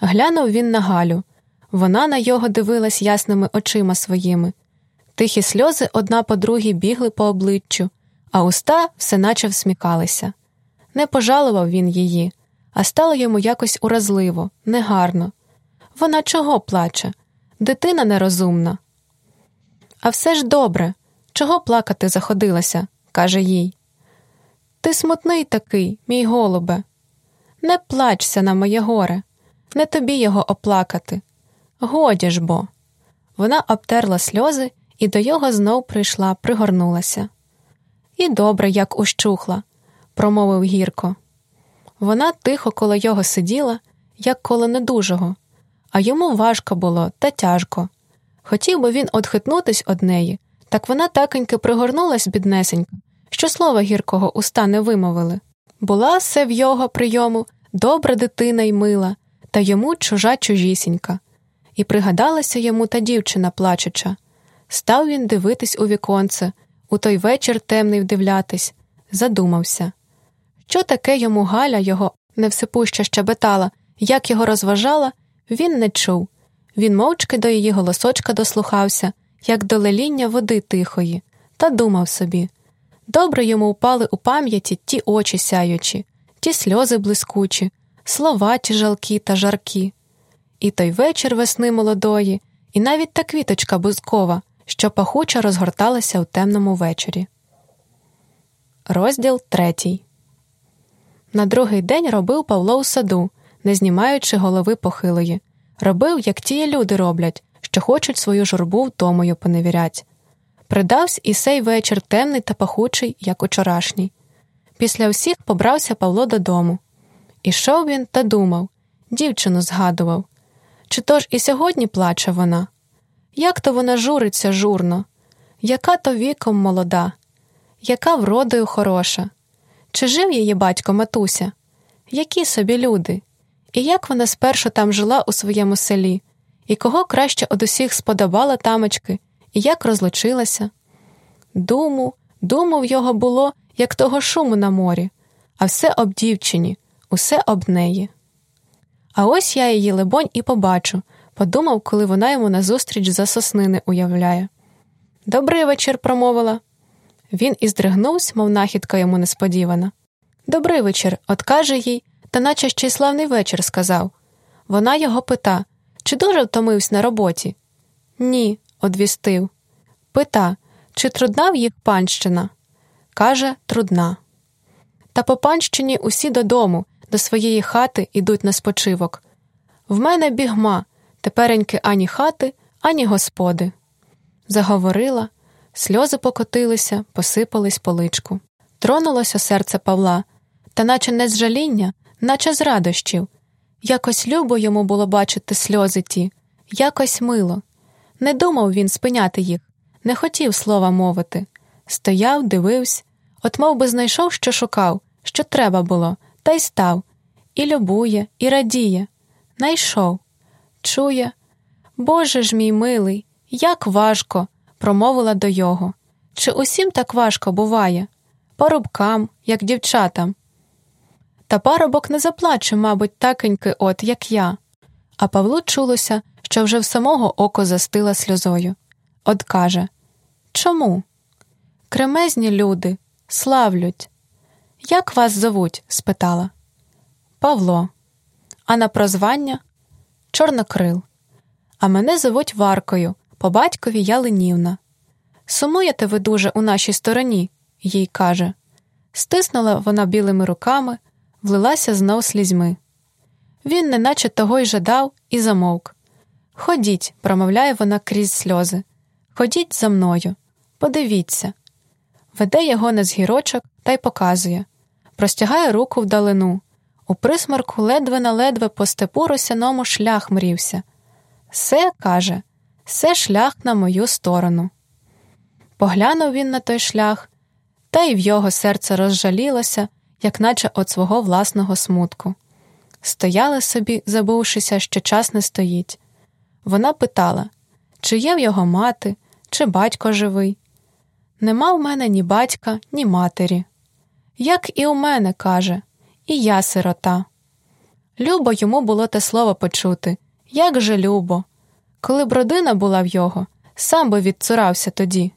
Глянув він на Галю. Вона на його дивилась ясними очима своїми. Тихі сльози одна по другій бігли по обличчю, а уста все наче всмікалися. Не пожалував він її, а стало йому якось уразливо, негарно. Вона чого плаче? Дитина нерозумна. А все ж добре. Чого плакати заходилася? каже їй. Ти смутний такий, мій голубе. Не плачся на моє горе, не тобі його оплакати. Годі ж бо. Вона обтерла сльози і до його знов прийшла, пригорнулася. І добре, як ущухла, промовив гірко. Вона тихо коло його сиділа, як коло недужого, а йому важко було та тяжко. Хотів би він одхитнутись од неї, так вона такеньки пригорнулась біднесенька, що слова гіркого уста не вимовили. Була все в його прийому добра дитина й мила, та йому чужа чужісінька. І пригадалася йому та дівчина плачуча. Став він дивитись у віконце, у той вечір темний вдивлятись, задумався. Що таке йому Галя його невсипуща щебетала, як його розважала, він не чув. Він мовчки до її голосочка дослухався, як до леління води тихої, та думав собі. Добре йому впали у пам'яті ті очі сяючі, ті сльози блискучі, слова ті жалкі та жаркі. І той вечір весни молодої, і навіть та квіточка бузкова, що пахуче розгорталася у темному вечорі. Розділ третій. На другий день робив Павло у саду, не знімаючи голови похилої. Робив, як ті люди роблять, що хочуть свою журбу втомою поневірять. Придавсь і сей вечір темний та пахучий, як учорашній. Після всіх побрався Павло додому. Ішов він та думав, дівчину згадував. Чи то ж і сьогодні плаче вона? Як то вона журиться журно, яка то віком молода, яка вродою хороша? Чи жив її батько матуся? Які собі люди? І як вона спершу там жила у своєму селі, і кого краще од усіх сподобала тамочки, і як розлучилася? Думу, думу в його було, як того шуму на морі, а все об дівчині, усе об неї. А ось я її, либонь, і побачу, подумав, коли вона йому назустріч за соснини уявляє. Добрий вечір, промовила. Він і здригнувся, мов нахідка йому несподівана. Добрий вечір, откаже їй, та наче ще й славний вечір сказав. Вона його пита чи дуже втомився на роботі? Ні, одвістив. Пита, чи трудна в їх панщина? Каже, трудна. Та по панщині усі додому, до своєї хати йдуть на спочивок. В мене бігма, тепереньки ані хати, ані господи. Заговорила, сльози покотилися, посипались по личку. Тронулося серце Павла, та наче не з жаління, наче з радощів. Якось любо йому було бачити сльози ті, якось мило. Не думав він спиняти їх, не хотів слова мовити. Стояв, дивився, от мов би знайшов, що шукав, що треба було, та й став, і любує, і радіє. Найшов, чує. Боже ж мій милий, як важко, промовила до його. Чи усім так важко буває? Парубкам, як дівчатам. Та парубок не заплаче, мабуть, такеньки, от, як я. А Павлу чулося, що вже в самого око застила сльозою. От каже Чому? Кремезні люди, славлють. Як вас зовуть? спитала. Павло. А на прозвання Чорнокрил. А мене зовуть Варкою, по батькові я Ленівна. Сумуєте ви дуже у нашій стороні, їй каже. Стиснула вона білими руками, влилася знов слізьми. Він, неначе того й жадав, і замовк. Ходіть, промовляє вона крізь сльози. Ходіть за мною, подивіться. Веде його на згірочок та й показує, простягає руку вдалину. У присмарку ледве на ледве по степу росяному шлях мрівся. Се, каже, се шлях на мою сторону. Поглянув він на той шлях, та й в його серце розжалілося, як наче от свого власного смутку. Стояли собі, забувшися, що час не стоїть. Вона питала, чи є в його мати, чи батько живий. Нема в мене ні батька, ні матері. Як і у мене, каже, і я сирота. Любо йому було те слово почути як же любо. Коли б родина була в його, сам би відцурався тоді.